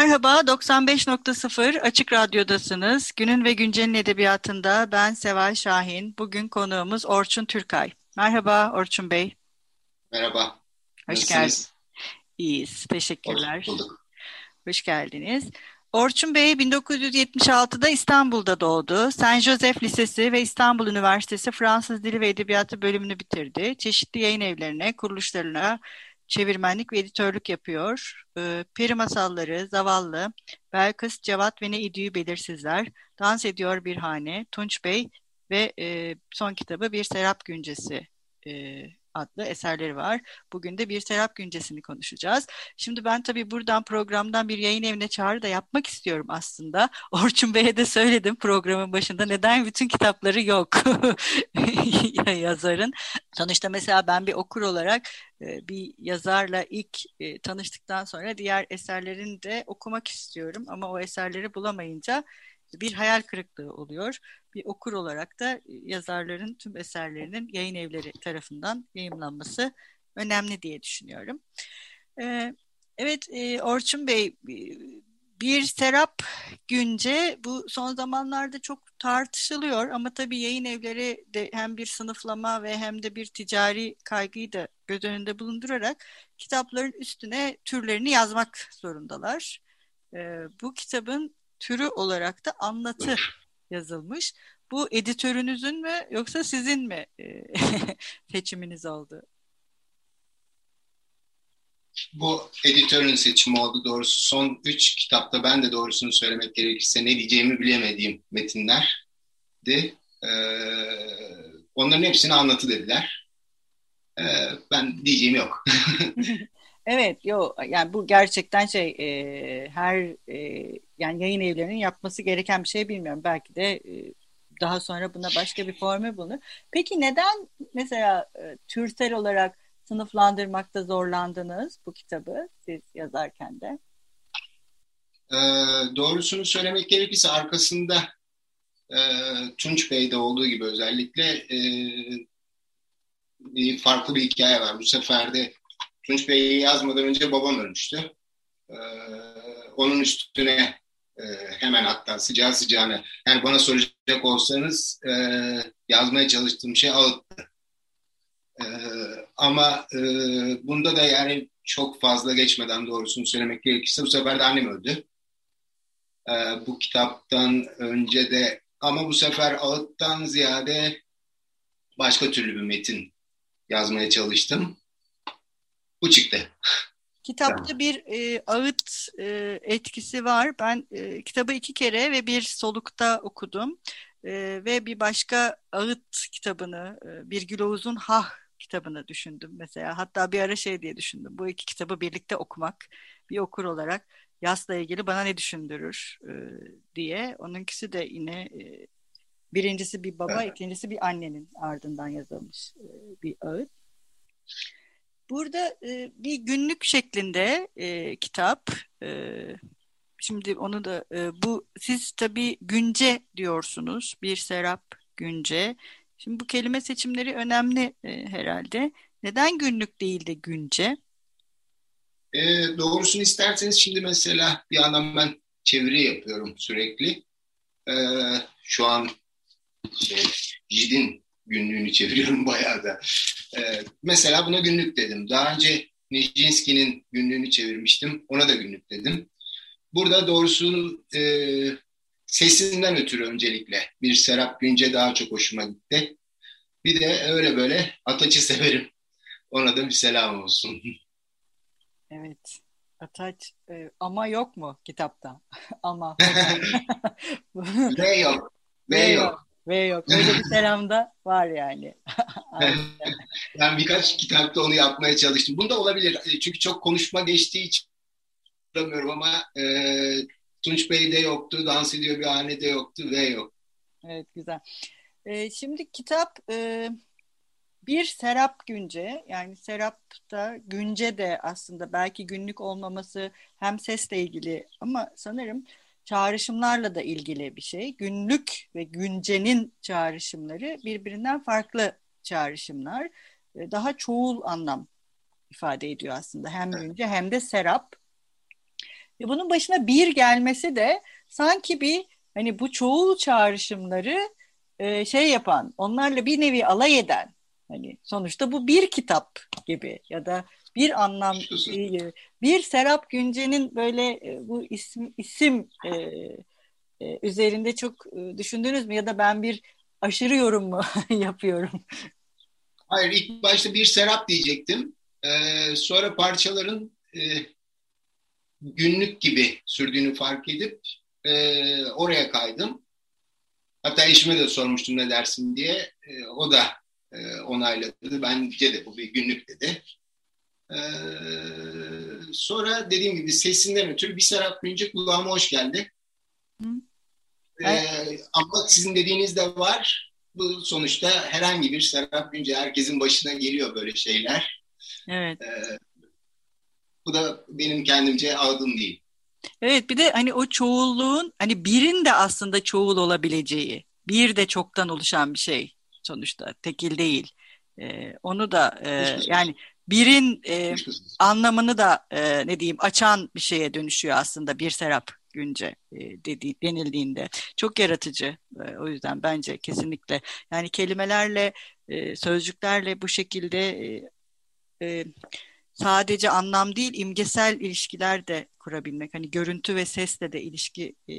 Merhaba, 95.0 Açık Radyo'dasınız. Günün ve Güncel'in edebiyatında ben Seval Şahin. Bugün konuğumuz Orçun Türkay. Merhaba Orçun Bey. Merhaba. Hoş geldiniz. İyiyiz, teşekkürler. Hoş bulduk. Hoş geldiniz. Orçun Bey 1976'da İstanbul'da doğdu. Saint Joseph Lisesi ve İstanbul Üniversitesi Fransız Dili ve Edebiyatı bölümünü bitirdi. Çeşitli yayın evlerine, kuruluşlarına çevirmenlik ve editörlük yapıyor. Ee, peri masalları, Zavallı, Belkıs, Cevat ve Ne İdüğü Belirsizler, Dans Ediyor Bir Hane, Tunç Bey ve e, son kitabı Bir Serap Güncesi e, adlı eserleri var. Bugün de bir Serap Güncesi'ni konuşacağız. Şimdi ben tabii buradan programdan bir yayın evine çağrı da yapmak istiyorum aslında. Orçun Bey'e de söyledim programın başında neden bütün kitapları yok yazarın. Sonuçta mesela ben bir okur olarak e, bir yazarla ilk e, tanıştıktan sonra diğer eserlerini de okumak istiyorum. Ama o eserleri bulamayınca bir hayal kırıklığı oluyor. Bir okur olarak da yazarların tüm eserlerinin yayın evleri tarafından yayımlanması önemli diye düşünüyorum. Ee, evet e, Orçun Bey bir Serap Günce bu son zamanlarda çok tartışılıyor ama tabii yayın evleri de hem bir sınıflama ve hem de bir ticari kaygıyı da göz önünde bulundurarak kitapların üstüne türlerini yazmak zorundalar. Bu kitabın türü olarak da anlatı yazılmış. Bu editörünüzün mü yoksa sizin mi e, seçiminiz oldu? Bu editörün seçimi oldu doğrusu. Son üç kitapta ben de doğrusunu söylemek gerekirse ne diyeceğimi bilemediğim metinlerdi. Ee, onların hepsini anlatı dediler. Ee, ben diyeceğim yok. Evet, yo yani bu gerçekten şey e, her e, yani yayın evlerinin yapması gereken bir şey bilmiyorum. Belki de e, daha sonra buna başka bir formül bulunur. Peki neden mesela e, türsel olarak sınıflandırmakta zorlandınız bu kitabı siz yazarken de? E, doğrusunu söylemek gerekirse arkasında e, Tunç Bey'de olduğu gibi özellikle e, bir farklı bir hikaye var. Bu sefer de Tunç Bey'i yazmadan önce babam ölmüştü. Ee, onun üstüne e, hemen hatta sıcağı sıcağına yani bana soracak olsanız e, yazmaya çalıştığım şey ağıttı. E, ama e, bunda da yani çok fazla geçmeden doğrusunu söylemek gerekirse bu sefer de annem öldü. E, bu kitaptan önce de ama bu sefer ağıttan ziyade başka türlü bir metin yazmaya çalıştım. Bu çıktı. Kitapta bir e, ağıt e, etkisi var. Ben e, kitabı iki kere ve bir solukta okudum. E, ve bir başka ağıt kitabını, e, bir Gül Oğuz'un Hah kitabını düşündüm mesela. Hatta bir ara şey diye düşündüm. Bu iki kitabı birlikte okumak bir okur olarak yasla ilgili bana ne düşündürür e, diye. Onunkisi de yine e, birincisi bir baba, evet. ikincisi bir annenin ardından yazılmış e, bir ağıt. Burada e, bir günlük şeklinde e, kitap. E, şimdi onu da e, bu siz tabii günce diyorsunuz. Bir Serap Günce. Şimdi bu kelime seçimleri önemli e, herhalde. Neden günlük değil de günce? E, doğrusunu isterseniz şimdi mesela bir yandan ben çeviri yapıyorum sürekli. E, şu an şey, JID'in günlüğünü çeviriyorum bayağı da. Ee, mesela buna günlük dedim. Daha önce Nijinsky'nin günlüğünü çevirmiştim. Ona da günlük dedim. Burada doğrusu e, sesinden ötürü öncelikle bir Serap Günce daha çok hoşuma gitti. Bir de öyle böyle Ataç'ı severim. Ona da bir selam olsun. Evet. Ataç e, ama yok mu kitapta? ama. V yok. V yok. V yok. Böyle bir selam da var yani. ben birkaç kitapta onu yapmaya çalıştım. Bunda olabilir. E, çünkü çok konuşma geçtiği için bilmiyorum ama e, Tunç Bey'de yoktu. Dans ediyor bir hanede yoktu. V yok. Evet güzel. E, şimdi kitap e, bir Serap Günce yani Serap da Günce de aslında belki günlük olmaması hem sesle ilgili ama sanırım çağrışımlarla da ilgili bir şey. Günlük ve güncenin çağrışımları birbirinden farklı çağrışımlar. Daha çoğul anlam ifade ediyor aslında. Hem günce hem de serap. Ve bunun başına bir gelmesi de sanki bir hani bu çoğul çağrışımları e, şey yapan, onlarla bir nevi alay eden hani sonuçta bu bir kitap gibi ya da bir anlam bir Serap Günce'nin böyle e, bu isim isim e, e, üzerinde çok e, düşündünüz mü ya da ben bir aşırı yorum mu yapıyorum? Hayır ilk başta bir Serap diyecektim. Ee, sonra parçaların e, günlük gibi sürdüğünü fark edip e, oraya kaydım. Hatta eşime de sormuştum ne dersin diye. E, o da e, onayladı. Bence de bu bir günlük dedi. E, sonra dediğim gibi sesinden ötürü bir Serap Günce kulağıma hoş geldi. Hı. E, ama sizin dediğiniz de var. Bu sonuçta herhangi bir Serap Günce herkesin başına geliyor böyle şeyler. Evet. E, bu da benim kendimce algım değil. Evet bir de hani o çoğulluğun hani birin de aslında çoğul olabileceği bir de çoktan oluşan bir şey sonuçta tekil değil. E, onu da e, yani birin e, anlamını da e, ne diyeyim açan bir şeye dönüşüyor aslında bir serap günce e, dedi, denildiğinde. Çok yaratıcı. E, o yüzden bence kesinlikle yani kelimelerle e, sözcüklerle bu şekilde e, e, sadece anlam değil imgesel ilişkiler de kurabilmek. Hani görüntü ve sesle de ilişki e,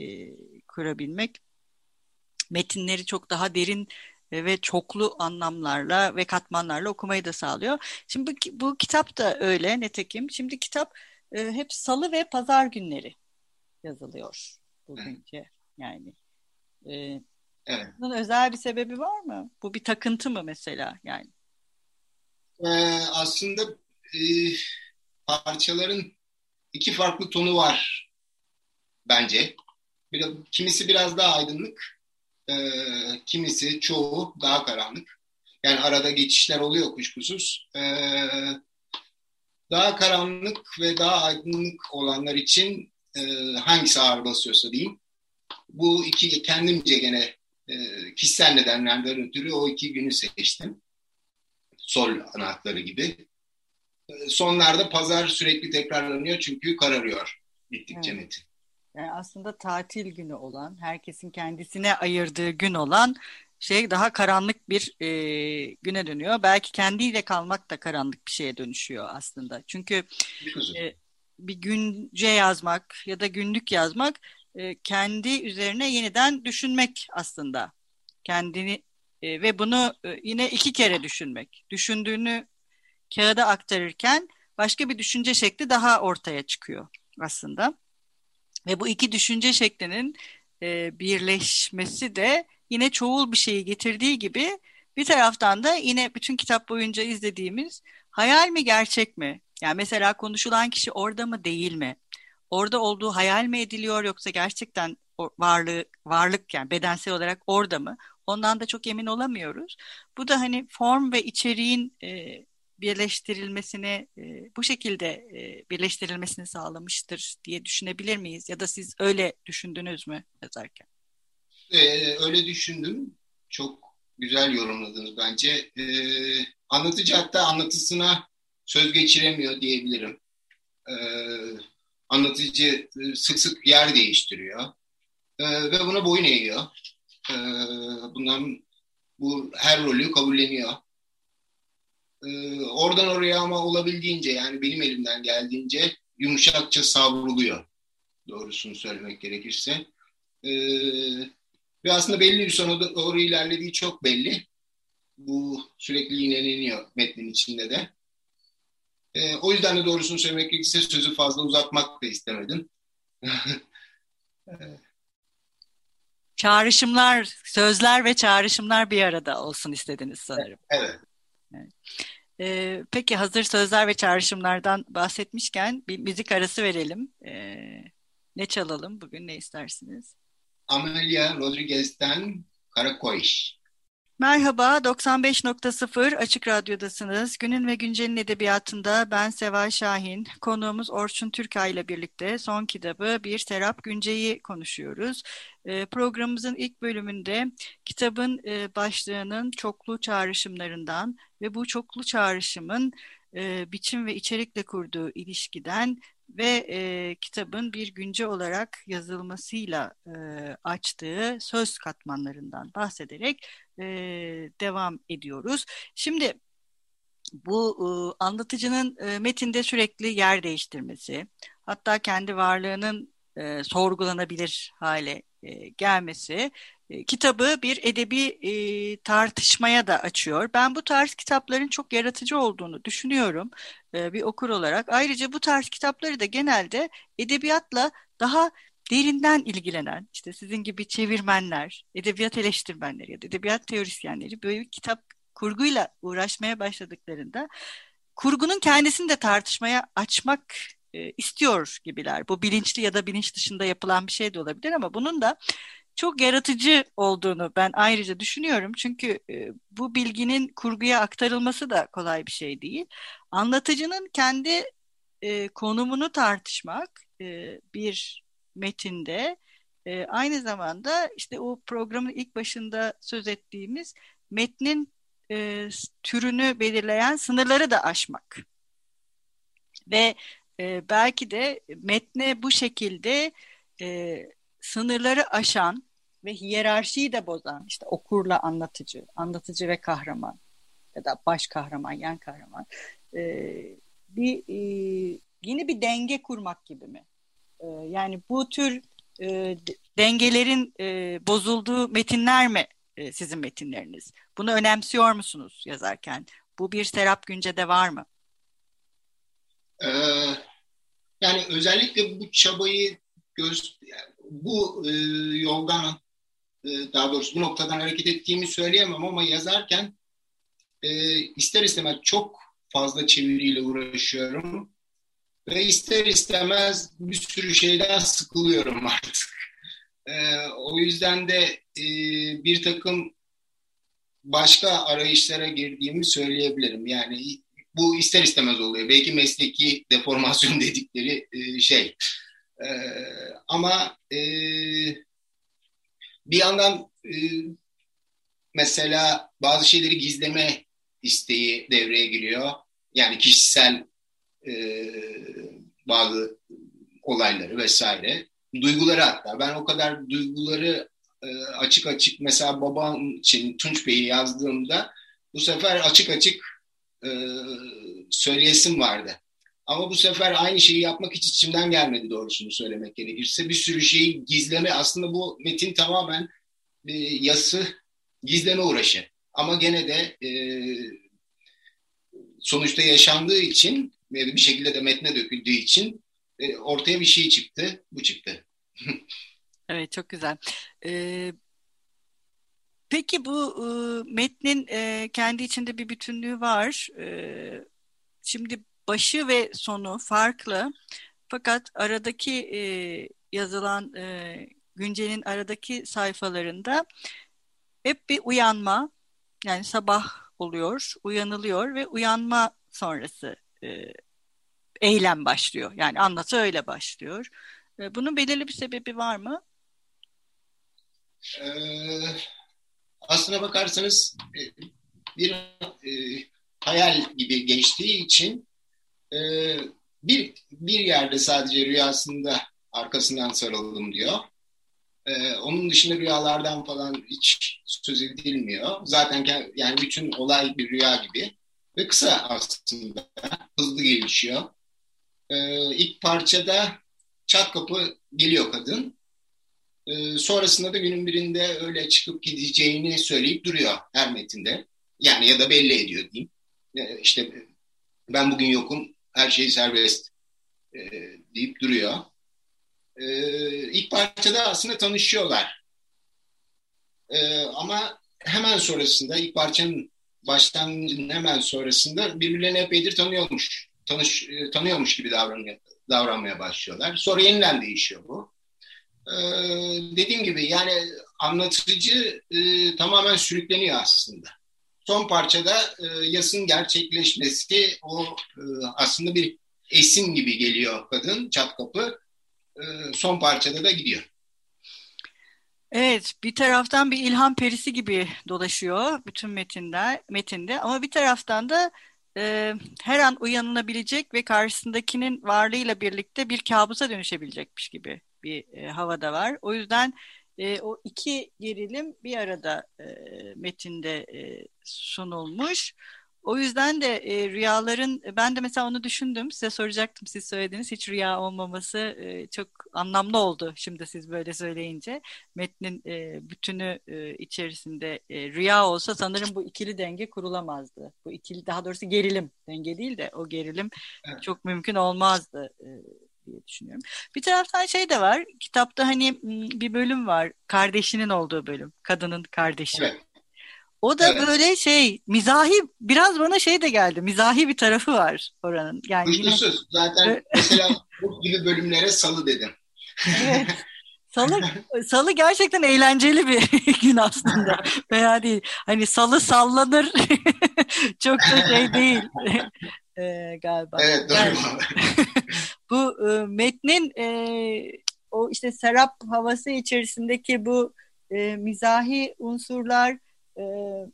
kurabilmek metinleri çok daha derin ve çoklu anlamlarla ve katmanlarla okumayı da sağlıyor. Şimdi bu, bu kitap da öyle netekim. Şimdi kitap e, hep salı ve pazar günleri yazılıyor bugünkü yani. E, evet. Bunun özel bir sebebi var mı? Bu bir takıntı mı mesela yani? Ee, aslında e, parçaların iki farklı tonu var bence. Biraz, kimisi biraz daha aydınlık, e, kimisi, çoğu daha karanlık. Yani arada geçişler oluyor kuşkusuz. E, daha karanlık ve daha aydınlık olanlar için e, hangisi ağır basıyorsa diyeyim. Bu iki kendimce gene e, kişisel nedenlerden ötürü o iki günü seçtim. Sol anahtarı gibi. E, sonlarda pazar sürekli tekrarlanıyor çünkü kararıyor bittikçe evet. metin. Yani aslında tatil günü olan, herkesin kendisine ayırdığı gün olan şey daha karanlık bir e, güne dönüyor. Belki kendiyle kalmak da karanlık bir şeye dönüşüyor aslında. Çünkü e, bir günce yazmak ya da günlük yazmak e, kendi üzerine yeniden düşünmek aslında. Kendini e, ve bunu e, yine iki kere düşünmek. Düşündüğünü kağıda aktarırken başka bir düşünce şekli daha ortaya çıkıyor aslında. Ve bu iki düşünce şeklinin e, birleşmesi de yine çoğul bir şeyi getirdiği gibi bir taraftan da yine bütün kitap boyunca izlediğimiz hayal mi gerçek mi? Yani mesela konuşulan kişi orada mı değil mi? Orada olduğu hayal mi ediliyor yoksa gerçekten varlığı varlık yani bedensel olarak orada mı? Ondan da çok emin olamıyoruz. Bu da hani form ve içeriğin e, birleştirilmesini e, bu şekilde e, birleştirilmesini sağlamıştır diye düşünebilir miyiz? Ya da siz öyle düşündünüz mü yazarken? Ee, öyle düşündüm. Çok güzel yorumladınız bence. Ee, anlatıcı hatta anlatısına söz geçiremiyor diyebilirim. Ee, anlatıcı sık sık yer değiştiriyor. Ee, ve buna boyun eğiyor. Ee, bundan bu her rolü kabulleniyor. Ee, oradan oraya ama olabildiğince yani benim elimden geldiğince yumuşakça savruluyor doğrusunu söylemek gerekirse. Ee, ve aslında belli bir sona doğru ilerlediği çok belli. Bu sürekli yineleniyor metnin içinde de. Ee, o yüzden de doğrusunu söylemek gerekirse sözü fazla uzatmak da istemedim. çağrışımlar, sözler ve çağrışımlar bir arada olsun istediniz sanırım. Evet. Ee, peki hazır sözler ve çağrışımlardan bahsetmişken bir müzik arası verelim. Ee, ne çalalım bugün ne istersiniz? Amelia Rodriguez'ten Karakoy. Merhaba, 95.0 Açık Radyo'dasınız. Günün ve Güncel'in edebiyatında ben Seval Şahin. Konuğumuz Orçun Türkay ile birlikte son kitabı Bir Serap Günce'yi konuşuyoruz. E, programımızın ilk bölümünde kitabın e, başlığının çoklu çağrışımlarından ve bu çoklu çağrışımın e, biçim ve içerikle kurduğu ilişkiden ve e, kitabın bir günce olarak yazılmasıyla e, açtığı söz katmanlarından bahsederek e, devam ediyoruz. Şimdi bu e, anlatıcının e, metinde sürekli yer değiştirmesi, hatta kendi varlığının e, sorgulanabilir hale e, gelmesi e, kitabı bir edebi e, tartışmaya da açıyor. Ben bu tarz kitapların çok yaratıcı olduğunu düşünüyorum e, bir okur olarak. Ayrıca bu tarz kitapları da genelde edebiyatla daha derinden ilgilenen, işte sizin gibi çevirmenler, edebiyat eleştirmenleri ya da edebiyat teorisyenleri böyle bir kitap kurguyla uğraşmaya başladıklarında kurgunun kendisini de tartışmaya açmak e, istiyor gibiler. Bu bilinçli ya da bilinç dışında yapılan bir şey de olabilir ama bunun da çok yaratıcı olduğunu ben ayrıca düşünüyorum. Çünkü e, bu bilginin kurguya aktarılması da kolay bir şey değil. Anlatıcının kendi e, konumunu tartışmak e, bir metinde e, aynı zamanda işte o programın ilk başında söz ettiğimiz metnin e, türünü belirleyen sınırları da aşmak. Ve e, belki de metne bu şekilde e, sınırları aşan ve hiyerarşiyi de bozan işte okurla anlatıcı, anlatıcı ve kahraman ya da baş kahraman, yan kahraman e, bir e, yeni bir denge kurmak gibi mi? E, yani bu tür e, dengelerin e, bozulduğu metinler mi e, sizin metinleriniz? Bunu önemsiyor musunuz yazarken? Bu bir Serap Günce'de var mı? Ee, yani özellikle bu çabayı göz, bu yoldan daha doğrusu bu noktadan hareket ettiğimi söyleyemem ama yazarken e, ister istemez çok fazla çeviriyle uğraşıyorum ve ister istemez bir sürü şeyden sıkılıyorum artık. E, o yüzden de e, bir takım başka arayışlara girdiğimi söyleyebilirim. Yani bu ister istemez oluyor. Belki mesleki deformasyon dedikleri e, şey. E, ama e, bir yandan e, mesela bazı şeyleri gizleme isteği devreye giriyor. Yani kişisel e, bazı olayları vesaire. Duyguları hatta. Ben o kadar duyguları e, açık açık mesela babam için Tunç Bey'i yazdığımda bu sefer açık açık e, söyleyesim vardı. Ama bu sefer aynı şeyi yapmak hiç içimden gelmedi doğrusunu söylemek gerekirse. Bir sürü şeyi gizleme aslında bu metin tamamen e, yası gizleme uğraşı. Ama gene de e, sonuçta yaşandığı için bir şekilde de metne döküldüğü için e, ortaya bir şey çıktı. Bu çıktı. evet çok güzel. Ee, peki bu e, metnin e, kendi içinde bir bütünlüğü var. E, şimdi başı ve sonu farklı. Fakat aradaki e, yazılan e, güncelin aradaki sayfalarında hep bir uyanma yani sabah oluyor, uyanılıyor ve uyanma sonrası e, eylem başlıyor. Yani anlatı öyle başlıyor. E, bunun belirli bir sebebi var mı? Ee, aslına bakarsanız e, bir e, hayal gibi geçtiği için e, bir bir yerde sadece rüyasında arkasından sarıldım diyor. E, onun dışında rüyalardan falan hiç söz edilmiyor. Zaten yani bütün olay bir rüya gibi ve kısa aslında hızlı gelişiyor. E, ilk parçada çat kapı geliyor kadın. E, sonrasında da günün birinde öyle çıkıp gideceğini söyleyip duruyor her metinde. Yani ya da belli ediyor diyeyim. E, işte ben bugün yokum, her şey serbest e, deyip duruyor. E, ilk parçada aslında tanışıyorlar. E, ama hemen sonrasında ilk parçanın başlangıcının hemen sonrasında birbirlerini epeydir tanıyormuş. Tanış, e, tanıyormuş gibi davranıyor, davranmaya başlıyorlar. Sonra yeniden değişiyor bu. Ee, dediğim gibi yani anlatıcı e, tamamen sürükleniyor aslında. Son parçada e, yasın gerçekleşmesi o e, aslında bir esin gibi geliyor kadın çat kapı. E, son parçada da gidiyor. Evet, bir taraftan bir ilham perisi gibi dolaşıyor bütün metinde, metinde ama bir taraftan da e, her an uyanılabilecek ve karşısındakinin varlığıyla birlikte bir kabusa dönüşebilecekmiş gibi bir e, havada var. O yüzden e, o iki gerilim bir arada e, metinde e, sunulmuş. O yüzden de e, rüyaların ben de mesela onu düşündüm. Size soracaktım siz söylediniz. Hiç rüya olmaması e, çok anlamlı oldu şimdi siz böyle söyleyince. Metnin e, bütünü e, içerisinde e, rüya olsa sanırım bu ikili denge kurulamazdı. Bu ikili daha doğrusu gerilim denge değil de o gerilim evet. çok mümkün olmazdı. E, diye düşünüyorum. Bir taraftan şey de var. Kitapta hani bir bölüm var. Kardeşinin olduğu bölüm. Kadının kardeşi. Evet. O da evet. böyle şey mizahi biraz bana şey de geldi. Mizahi bir tarafı var oranın. Yani yine... Zaten mesela bu gibi bölümlere salı dedim. evet. Salı, salı gerçekten eğlenceli bir gün aslında. Veya değil. Hani salı sallanır. Çok da şey değil. ee, galiba. Evet doğru. Yani, bu e, metnin e, o işte serap havası içerisindeki bu e, mizahi unsurlar e,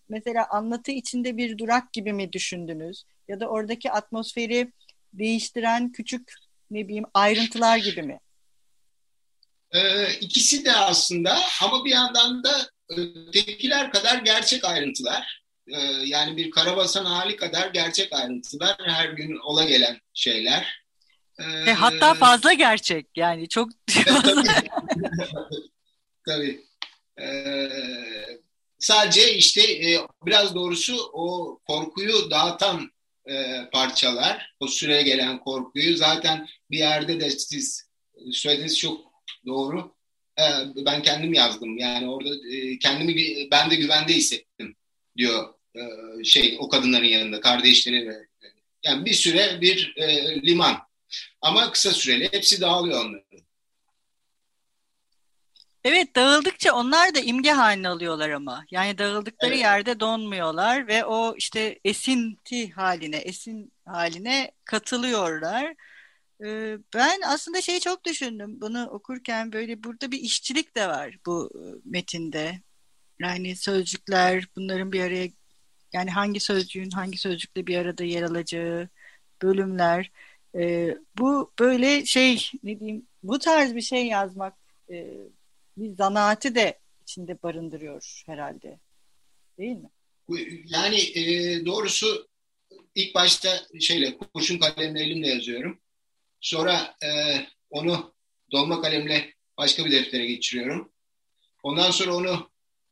mesela anlatı içinde bir durak gibi mi düşündünüz? Ya da oradaki atmosferi değiştiren küçük ne bileyim ayrıntılar gibi mi? Ee, ikisi de aslında ama bir yandan da ötekiler kadar gerçek ayrıntılar. Ee, yani bir karabasan hali kadar gerçek ayrıntılar her gün ola gelen şeyler. Ee, hatta fazla gerçek yani çok fazla. tabii. Ee, sadece işte e, biraz doğrusu o korkuyu dağıtan e, parçalar, o süreye gelen korkuyu zaten bir yerde de siz söylediğiniz çok doğru. E, ben kendim yazdım yani orada e, kendimi ben de güvende hissettim diyor e, şey o kadınların yanında kardeşleri ve yani bir süre bir e, liman ama kısa süreli hepsi dağılıyor onların. Evet dağıldıkça onlar da imge haline alıyorlar ama. Yani dağıldıkları evet. yerde donmuyorlar ve o işte esinti haline, esin haline katılıyorlar. Ee, ben aslında şeyi çok düşündüm bunu okurken böyle burada bir işçilik de var bu e, metinde. Yani sözcükler bunların bir araya yani hangi sözcüğün hangi sözcükle bir arada yer alacağı bölümler. Ee, bu böyle şey ne diyeyim bu tarz bir şey yazmak e, bir zanaati de içinde barındırıyor herhalde. Değil mi? Yani e, doğrusu ilk başta şeyle kurşun kalemle elimle yazıyorum. Sonra e, onu dolma kalemle başka bir deftere geçiriyorum. Ondan sonra onu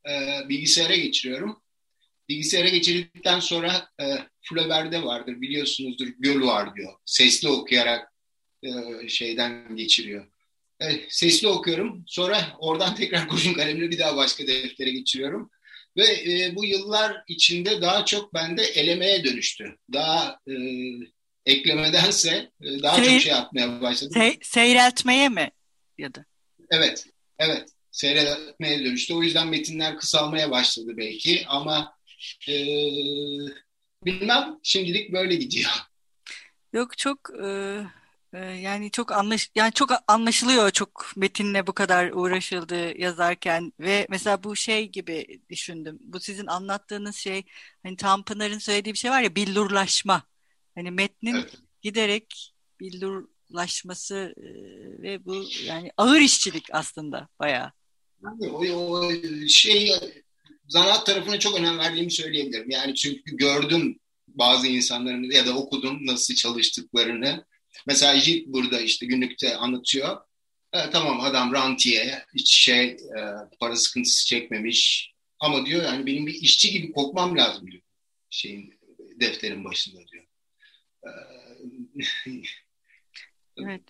e, bilgisayara geçiriyorum. Bilgisayara geçirdikten sonra e, Flaubert'de vardır biliyorsunuzdur göl var diyor. Sesli okuyarak e, şeyden geçiriyor. Evet, sesli okuyorum. Sonra oradan tekrar kurşun kalemle bir daha başka deftere geçiriyorum. Ve e, bu yıllar içinde daha çok bende elemeye dönüştü. Daha e, eklemedense e, daha Seyir, çok şey atmaya başladım. Se seyreltmeye mi ya da? Evet, evet. Seyretmeye dönüştü. O yüzden metinler kısalmaya başladı belki ama e, bilmem şimdilik böyle gidiyor. Yok çok e, yani çok anlaş yani çok anlaşılıyor çok metinle bu kadar uğraşıldı yazarken ve mesela bu şey gibi düşündüm. Bu sizin anlattığınız şey hani Tanpınar'ın söylediği bir şey var ya billurlaşma. Hani metnin evet. giderek billurlaşması e, ve bu yani ağır işçilik aslında bayağı. Yani o, o şey zanaat tarafına çok önem verdiğimi söyleyebilirim. Yani çünkü gördüm bazı insanların ya da okudum nasıl çalıştıklarını Mesela Jit burada işte günlükte anlatıyor. E, tamam adam rantiye, hiç şey e, para sıkıntısı çekmemiş. Ama diyor yani benim bir işçi gibi kokmam lazım diyor. Şeyin defterin başında diyor. E, evet.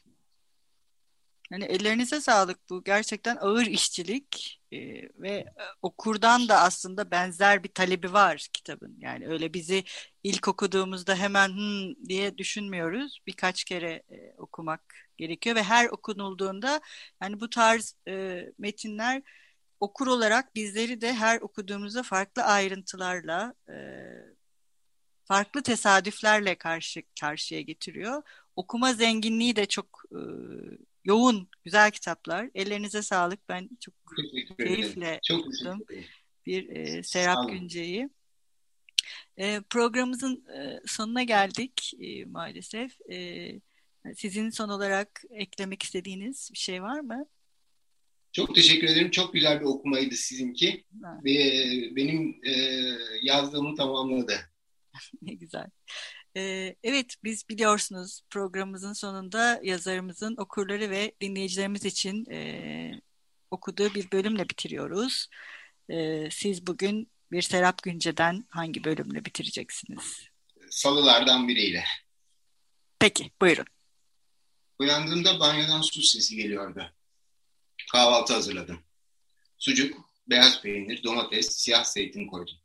Yani ellerinize sağlık bu. Gerçekten ağır işçilik. E, ve okurdan da aslında benzer bir talebi var kitabın. Yani öyle bizi ilk okuduğumuzda hemen hmm diye düşünmüyoruz. Birkaç kere e, okumak gerekiyor ve her okunulduğunda yani bu tarz e, metinler okur olarak bizleri de her okuduğumuzda farklı ayrıntılarla e, farklı tesadüflerle karşı karşıya getiriyor. Okuma zenginliği de çok e, yoğun, güzel kitaplar. Ellerinize sağlık. Ben çok keyifle çok okudum bir e, Serap Günce'yi. E, programımızın e, sonuna geldik e, maalesef. E, sizin son olarak eklemek istediğiniz bir şey var mı? Çok teşekkür ederim. Çok güzel bir okumaydı sizinki. Ve benim e, yazdığımı tamamladı. ne güzel. Evet, biz biliyorsunuz programımızın sonunda yazarımızın okurları ve dinleyicilerimiz için e, okuduğu bir bölümle bitiriyoruz. E, siz bugün bir Serap Günce'den hangi bölümle bitireceksiniz? Salılardan biriyle. Peki, buyurun. Uyandığımda banyodan su sesi geliyordu. Kahvaltı hazırladım. Sucuk, beyaz peynir, domates, siyah zeytin koydum.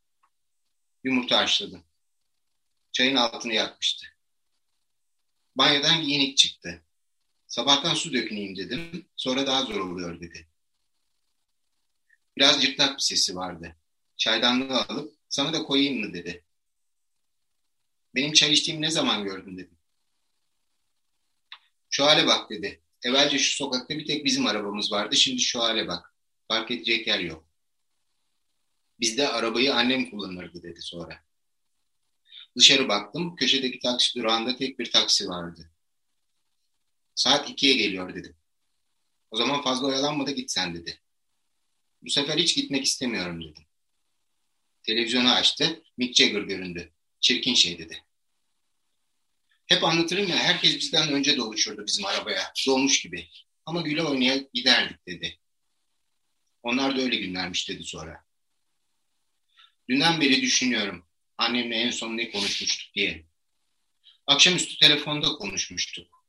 Yumurta haşladım. Çayın altını yakmıştı. Banyodan giyinik çıktı. Sabahtan su döküneyim dedim. Sonra daha zor oluyor dedi. Biraz cırtlak bir sesi vardı. Çaydanlığı alıp sana da koyayım mı dedi. Benim çay içtiğimi ne zaman gördün dedim. Şu hale bak dedi. Evvelce şu sokakta bir tek bizim arabamız vardı. Şimdi şu hale bak. Fark edecek yer yok. Bizde arabayı annem kullanırdı dedi sonra. Dışarı baktım. Köşedeki taksi durağında tek bir taksi vardı. Saat ikiye geliyor dedim. O zaman fazla oyalanma da git sen dedi. Bu sefer hiç gitmek istemiyorum dedim. Televizyonu açtı. Mick Jagger göründü. Çirkin şey dedi. Hep anlatırım ya herkes bizden önce doluşurdu bizim arabaya. Dolmuş gibi. Ama güle oynaya giderdik dedi. Onlar da öyle günlermiş dedi sonra. Dünden beri düşünüyorum annemle en son ne konuşmuştuk diye. Akşamüstü telefonda konuşmuştuk.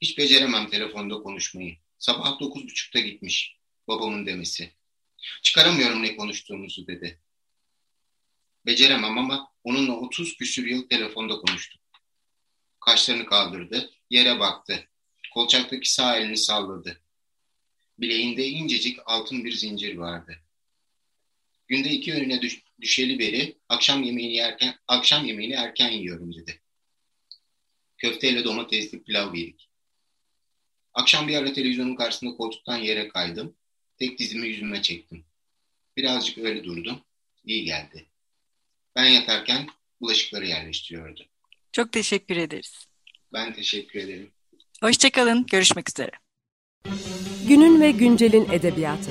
Hiç beceremem telefonda konuşmayı. Sabah dokuz buçukta gitmiş babamın demesi. Çıkaramıyorum ne konuştuğumuzu dedi. Beceremem ama onunla otuz küsür yıl telefonda konuştuk. Kaşlarını kaldırdı, yere baktı. Kolçaktaki sağ elini salladı. Bileğinde incecik altın bir zincir vardı. Günde iki öğüne düş düşeli beri akşam yemeğini yerken akşam yemeğini erken yiyorum dedi. Köfteyle domatesli pilav yedik. Akşam bir ara televizyonun karşısında koltuktan yere kaydım. Tek dizimi yüzüme çektim. Birazcık öyle durdum. İyi geldi. Ben yatarken bulaşıkları yerleştiriyordu. Çok teşekkür ederiz. Ben teşekkür ederim. Hoşçakalın. Görüşmek üzere. Günün ve güncelin edebiyatı.